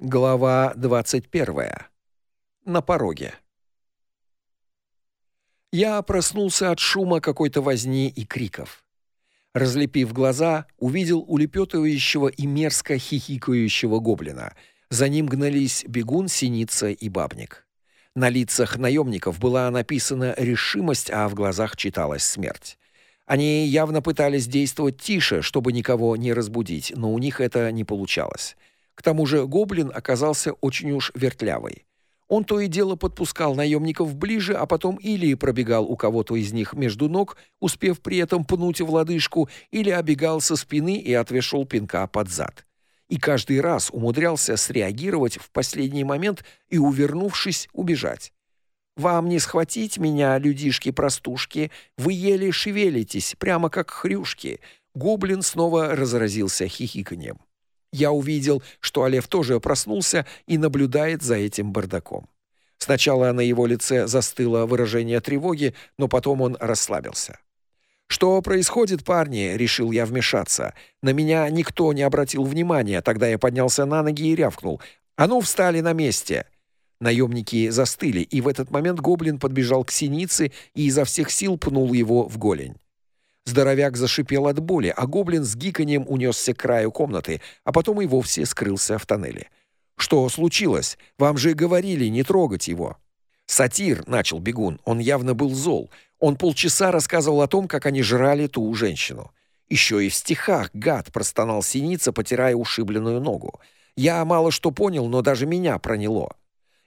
Глава 21. На пороге. Я проснулся от шума какой-то возни и криков. Разлепив глаза, увидел улепетывающего и мерзко хихикающего гоблина. За ним гнались бегун, синица и бабник. На лицах наемников была написана решимость, а в глазах читалась смерть. Они явно пытались действовать тише, чтобы никого не разбудить, но у них это не получалось. К тому же гоблин оказался очень уж вертлявый. Он то и дело подпускал наемников ближе, а потом или пробегал у кого-то из них между ног, успев при этом пнуть в лодыжку, или обегал со спины и отвешивал пинка под зад. И каждый раз умудрялся среагировать в последний момент и, увернувшись, убежать. Вам не схватить меня, людишки-простушки, вы еле шевелитесь, прямо как хрюшки. Гоблин снова разразился хихиканьем. Я увидел, что Олев тоже проснулся и наблюдает за этим бардаком. Сначала на его лице застыло выражение тревоги, но потом он расслабился. Что происходит, парни? решил я вмешаться. На меня никто не обратил внимания. Тогда я поднялся на ноги и рявкнул: "А ну, встали на месте!" Наемники застыли, и в этот момент гоблин подбежал к синице и изо всех сил пнул его в голень. Здоровяк зашипел от боли, а гоблин с гиканьем унесся к краю комнаты, а потом и вовсе скрылся в тоннеле. Что случилось? Вам же говорили не трогать его. Сатир начал бегун. Он явно был зол. Он полчаса рассказывал о том, как они жрали ту женщину. Еще и в стихах гад простонал синица, потирая ушибленную ногу. Я мало что понял, но даже меня проняло.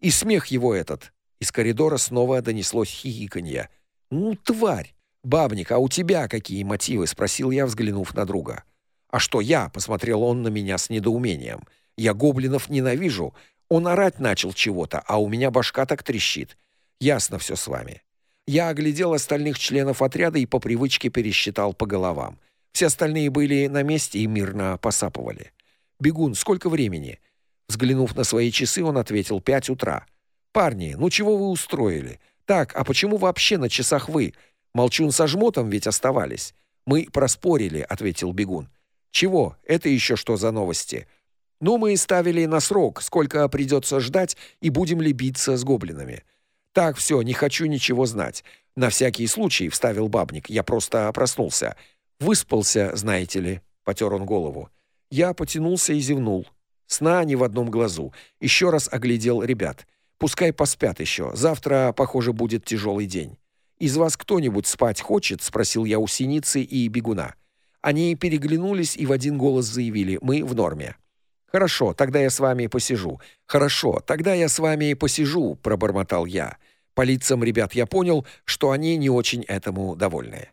И смех его этот. Из коридора снова донеслось хихиканье. Ну, тварь. Бабник, а у тебя какие мотивы, спросил я, взглянув на друга. А что я? посмотрел он на меня с недоумением. Я гоблинов ненавижу. Он орать начал чего-то, а у меня башка так трещит. Ясно все с вами. Я оглядел остальных членов отряда и по привычке пересчитал по головам. Все остальные были на месте и мирно посапывали. Бегун, сколько времени? Взглянув на свои часы, он ответил: «Пять утра. Парни, ну чего вы устроили? Так, а почему вообще на часах вы? Молчун со жмотом ведь оставались. Мы проспорили, ответил бегун. Чего? Это еще что за новости? Ну мы ставили на срок, сколько придется ждать и будем ли биться с гоблинами. Так все, не хочу ничего знать. На всякий случай вставил бабник. Я просто проснулся. Выспался, знаете ли, потер он голову. Я потянулся и зевнул. Сна ни в одном глазу. Еще раз оглядел ребят. Пускай поспят еще. Завтра, похоже, будет тяжелый день. Из вас кто-нибудь спать хочет? спросил я у Синицы и Бегуна. Они переглянулись и в один голос заявили: "Мы в норме". Хорошо, тогда я с вами посижу. Хорошо, тогда я с вами посижу, пробормотал я. По лицам ребят я понял, что они не очень этому довольны.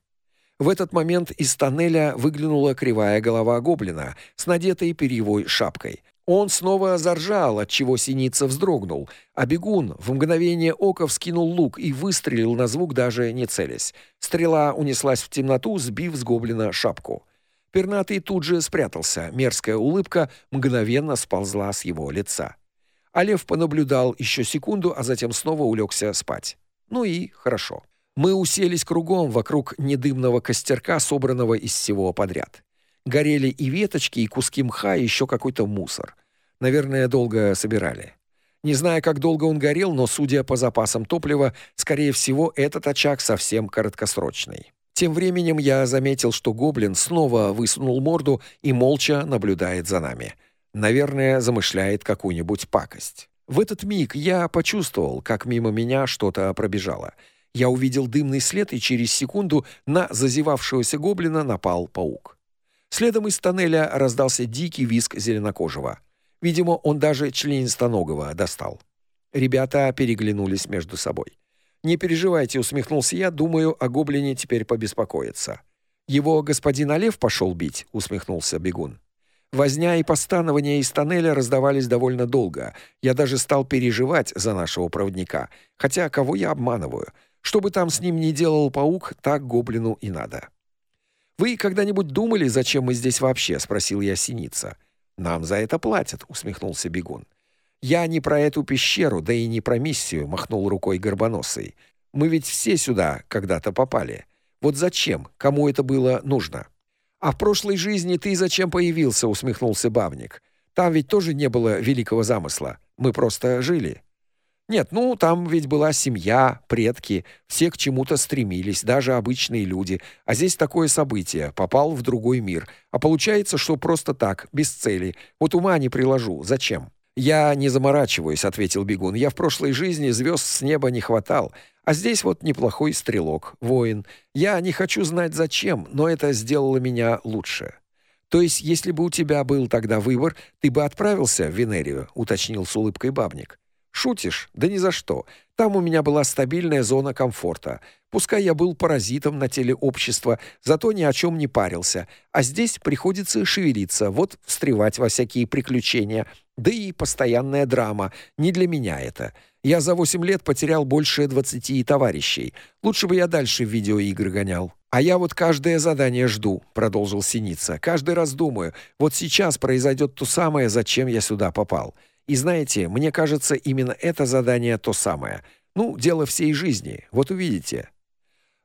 В этот момент из тоннеля выглянула кривая голова гоблина с надетой перьевой шапкой. Он снова заржал, от чего синица вздрогнул, а бегун в мгновение ока вскинул лук и выстрелил на звук даже не целясь. Стрела унеслась в темноту, сбив с гоблина шапку. Пернатый тут же спрятался. Мерзкая улыбка мгновенно сползла с его лица. А лев понаблюдал еще секунду, а затем снова улегся спать. Ну и хорошо. Мы уселись кругом вокруг недымного костерка, собранного из всего подряд. Горели и веточки, и куски мха, и еще какой-то мусор. Наверное, долго собирали. Не знаю, как долго он горел, но судя по запасам топлива, скорее всего, этот очаг совсем короткосрочный. Тем временем я заметил, что гоблин снова высунул морду и молча наблюдает за нами. Наверное, замышляет какую-нибудь пакость. В этот миг я почувствовал, как мимо меня что-то пробежало. Я увидел дымный след, и через секунду на зазевавшегося гоблина напал паук. Следом из тоннеля раздался дикий визг зеленокожего. Видимо, он даже членистоногого достал. Ребята переглянулись между собой. «Не переживайте», — усмехнулся я, — «думаю, о гоблине теперь побеспокоиться». «Его господин Олев пошел бить», — усмехнулся бегун. Возня и постановления из тоннеля раздавались довольно долго. Я даже стал переживать за нашего проводника. Хотя кого я обманываю? Что бы там с ним ни делал паук, так гоблину и надо. Вы когда-нибудь думали, зачем мы здесь вообще, спросил я Синица. Нам за это платят, усмехнулся Бегун. Я не про эту пещеру, да и не про миссию, махнул рукой Горбоносый. Мы ведь все сюда когда-то попали. Вот зачем? Кому это было нужно? А в прошлой жизни ты зачем появился, усмехнулся Бабник. Там ведь тоже не было великого замысла. Мы просто жили. Нет, ну там ведь была семья, предки, все к чему-то стремились, даже обычные люди. А здесь такое событие, попал в другой мир. А получается, что просто так, без цели. Вот ума не приложу. Зачем? Я не заморачиваюсь, ответил Бегун. Я в прошлой жизни звезд с неба не хватал, а здесь вот неплохой стрелок, воин. Я не хочу знать зачем, но это сделало меня лучше. То есть, если бы у тебя был тогда выбор, ты бы отправился в Венерию, уточнил с улыбкой бабник. Шутишь? Да ни за что. Там у меня была стабильная зона комфорта. Пускай я был паразитом на теле общества, зато ни о чем не парился. А здесь приходится шевелиться, вот встревать во всякие приключения. Да и постоянная драма. Не для меня это. Я за 8 лет потерял больше 20 товарищей. Лучше бы я дальше в видеоигры гонял. А я вот каждое задание жду, продолжил Синица. Каждый раз думаю, вот сейчас произойдет то самое, зачем я сюда попал. И знаете, мне кажется, именно это задание то самое. Ну, дело всей жизни. Вот увидите.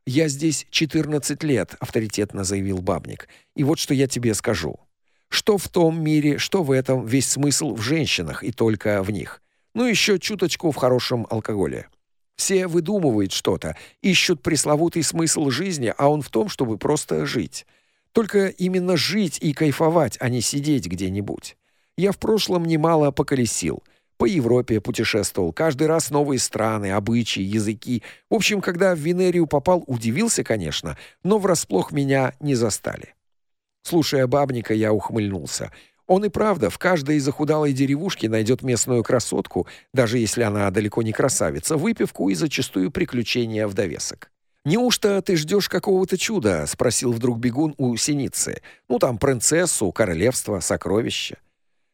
Я здесь 14 лет, авторитетно заявил Бабник. И вот что я тебе скажу. Что в том мире, что в этом, весь смысл в женщинах и только в них. Ну еще чуточку в хорошем алкоголе. Все выдумывают что-то, ищут пресловутый смысл жизни, а он в том, чтобы просто жить. Только именно жить и кайфовать, а не сидеть где-нибудь. Я в прошлом немало поколесил. По Европе путешествовал, каждый раз новые страны, обычаи, языки. В общем, когда в Венерию попал, удивился, конечно, но врасплох меня не застали. Слушая бабника, я ухмыльнулся. Он и правда в каждой захудалой деревушке найдет местную красотку, даже если она далеко не красавица, выпивку и зачастую приключения в довесок. Неужто ты ждешь какого-то чуда, спросил вдруг бегун у Синицы. Ну там принцессу, королевство, сокровища.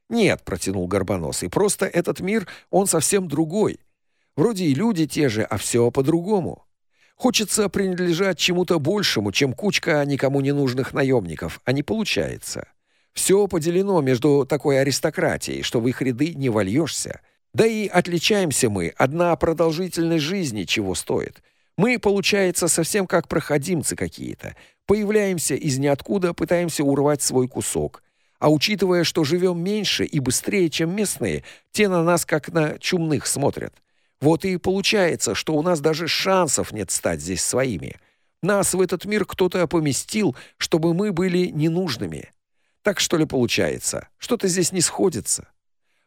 Нет, протянул Горбоносый. Просто этот мир, он совсем другой. Вроде и люди те же, а все по-другому. Хочется принадлежать чему-то большему, чем кучка никому не нужных наемников, а не получается. Все поделено между такой аристократией, что в их ряды не вольешься. Да и отличаемся мы, одна продолжительность жизни чего стоит. Мы, получается, совсем как проходимцы какие-то. Появляемся из ниоткуда, пытаемся урвать свой кусок. А учитывая, что живем меньше и быстрее, чем местные, те на нас как на чумных смотрят. Вот и получается, что у нас даже шансов нет стать здесь своими. Нас в этот мир кто-то поместил, чтобы мы были ненужными. Так что ли получается? Что-то здесь не сходится.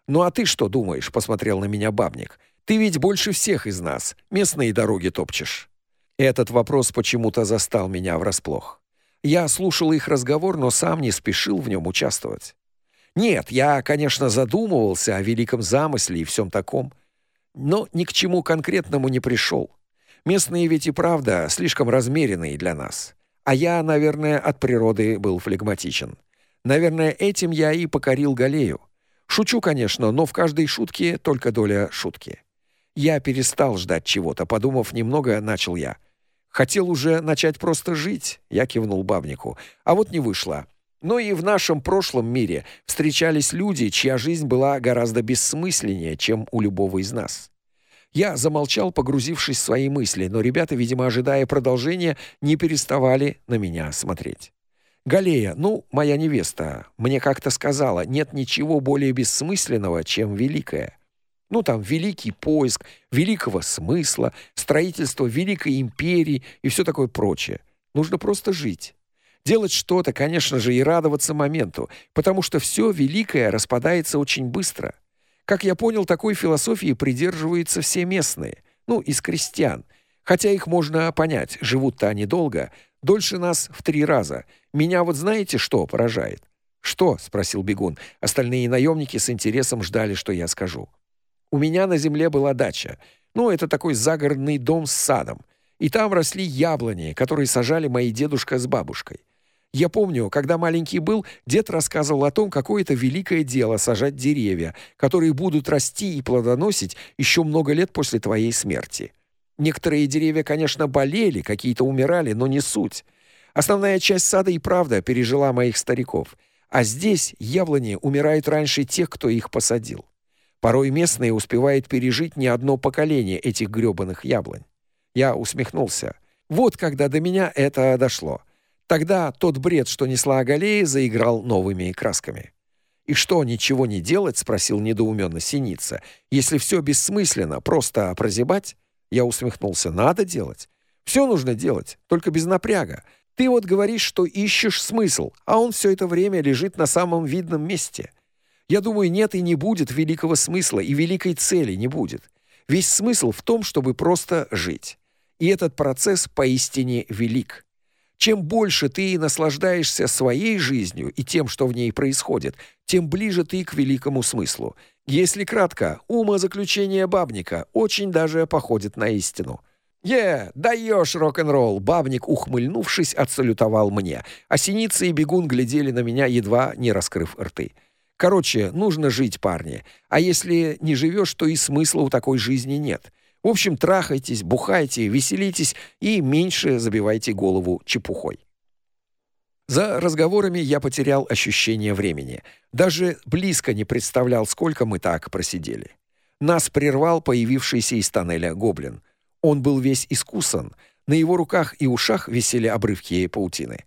Ну а ты что думаешь? посмотрел на меня бабник. Ты ведь больше всех из нас местные дороги топчешь. Этот вопрос почему-то застал меня врасплох. Я слушал их разговор, но сам не спешил в нем участвовать. Нет, я, конечно, задумывался о великом замысле и всем таком, но ни к чему конкретному не пришел. Местные ведь и правда слишком размеренные для нас. А я, наверное, от природы был флегматичен. Наверное, этим я и покорил Галею. Шучу, конечно, но в каждой шутке только доля шутки. Я перестал ждать чего-то, подумав немного, начал я. Хотел уже начать просто жить, я кивнул бабнику. А вот не вышло. Но и в нашем прошлом мире встречались люди, чья жизнь была гораздо бессмысленнее, чем у любого из нас. Я замолчал, погрузившись в свои мысли, но ребята, видимо, ожидая продолжения, не переставали на меня смотреть. Галея, ну, моя невеста, мне как-то сказала: "Нет ничего более бессмысленного, чем великое". Ну там великий поиск великого смысла, строительство великой империи и все такое прочее. Нужно просто жить. Делать что-то, конечно же, и радоваться моменту, потому что все великое распадается очень быстро. Как я понял, такой философии придерживаются все местные, ну, из крестьян. Хотя их можно понять, живут-то они долго, дольше нас в три раза. Меня вот знаете, что поражает? Что? спросил бегун. Остальные наемники с интересом ждали, что я скажу. У меня на земле была дача. Ну, это такой загородный дом с садом. И там росли яблони, которые сажали мои дедушка с бабушкой. Я помню, когда маленький был, дед рассказывал о том, какое это великое дело сажать деревья, которые будут расти и плодоносить еще много лет после твоей смерти. Некоторые деревья, конечно, болели, какие-то умирали, но не суть. Основная часть сада и правда пережила моих стариков. А здесь яблони умирают раньше тех, кто их посадил. Порой местные успевают пережить не одно поколение этих грёбаных яблонь. Я усмехнулся. Вот когда до меня это дошло. Тогда тот бред, что несла Агалея, заиграл новыми красками. И что, ничего не делать, спросил недоуменно Синица. Если все бессмысленно, просто прозябать? Я усмехнулся. Надо делать. Все нужно делать, только без напряга. Ты вот говоришь, что ищешь смысл, а он все это время лежит на самом видном месте. Я думаю, нет и не будет великого смысла, и великой цели не будет. Весь смысл в том, чтобы просто жить. И этот процесс поистине велик. Чем больше ты наслаждаешься своей жизнью и тем, что в ней происходит, тем ближе ты к великому смыслу. Если кратко, умозаключение бабника очень даже походит на истину. «Е, даешь рок-н-ролл!» Бабник, ухмыльнувшись, отсалютовал мне, а Синица и Бегун глядели на меня, едва не раскрыв рты. Короче, нужно жить, парни. А если не живешь, то и смысла у такой жизни нет. В общем, трахайтесь, бухайте, веселитесь и меньше забивайте голову чепухой. За разговорами я потерял ощущение времени. Даже близко не представлял, сколько мы так просидели. Нас прервал появившийся из тоннеля гоблин. Он был весь искусан, на его руках и ушах висели обрывки паутины.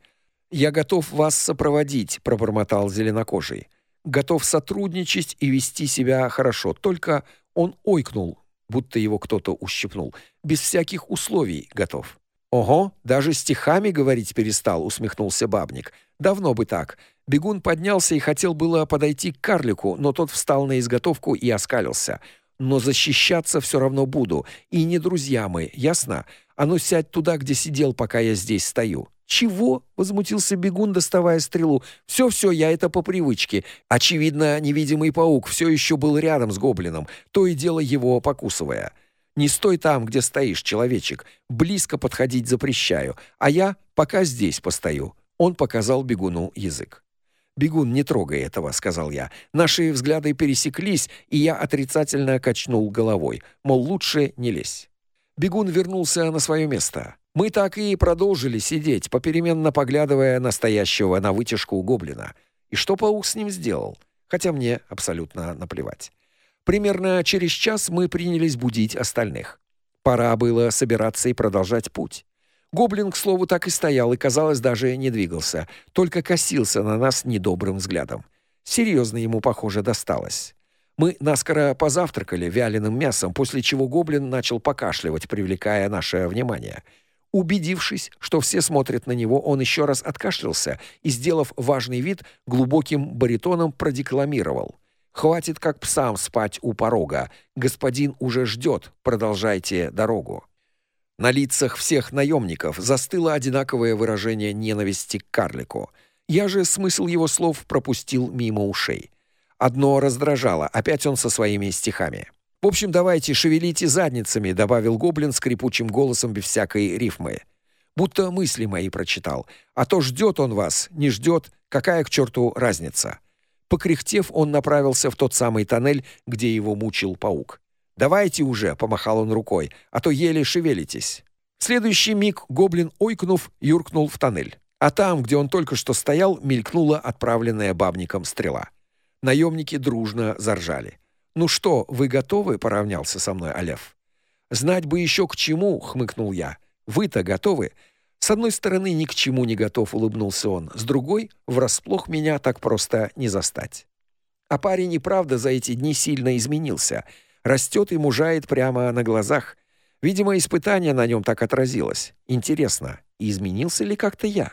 «Я готов вас сопроводить», — пробормотал зеленокожий. «Готов сотрудничать и вести себя хорошо, только...» Он ойкнул, будто его кто-то ущипнул. «Без всяких условий готов». «Ого, даже стихами говорить перестал», — усмехнулся бабник. «Давно бы так». Бегун поднялся и хотел было подойти к карлику, но тот встал на изготовку и оскалился — но защищаться все равно буду. И не друзья мы, ясно? А ну сядь туда, где сидел, пока я здесь стою. Чего? возмутился бегун, доставая стрелу. Все, все, я это по привычке. Очевидно, невидимый паук все еще был рядом с гоблином, то и дело его покусывая. Не стой там, где стоишь, человечек. Близко подходить запрещаю, а я пока здесь постою. Он показал бегуну язык. «Бегун, не трогай этого», — сказал я. Наши взгляды пересеклись, и я отрицательно качнул головой, мол, лучше не лезь. Бегун вернулся на свое место. Мы так и продолжили сидеть, попеременно поглядывая на стоящего на вытяжку гоблина. И что паук с ним сделал? Хотя мне абсолютно наплевать. Примерно через час мы принялись будить остальных. Пора было собираться и продолжать путь. Гоблин, к слову, так и стоял и, казалось, даже не двигался, только косился на нас недобрым взглядом. Серьезно ему, похоже, досталось. Мы наскоро позавтракали вяленым мясом, после чего гоблин начал покашливать, привлекая наше внимание. Убедившись, что все смотрят на него, он еще раз откашлялся и, сделав важный вид, глубоким баритоном продекламировал: "Хватит как псам спать у порога. Господин уже ждет. Продолжайте дорогу". На лицах всех наемников застыло одинаковое выражение ненависти к карлику. Я же смысл его слов пропустил мимо ушей. Одно раздражало, опять он со своими стихами. В общем, давайте шевелите задницами, добавил гоблин скрипучим голосом без всякой рифмы. Будто мысли мои прочитал. А то ждет он вас, не ждет, какая к черту разница? Покряхтев, он направился в тот самый тоннель, где его мучил паук. Давайте уже, помахал он рукой, а то еле шевелитесь. В следующий миг гоблин ойкнув юркнул в тоннель. А там, где он только что стоял, мелькнула отправленная бабником стрела. Наемники дружно заржали. Ну что, вы готовы? поравнялся со мной Алеф. Знать бы еще к чему, хмыкнул я. Вы-то готовы? С одной стороны, ни к чему не готов, улыбнулся он. С другой, врасплох меня так просто не застать. А парень и правда за эти дни сильно изменился растет и мужает прямо на глазах. Видимо, испытание на нем так отразилось. Интересно, изменился ли как-то я?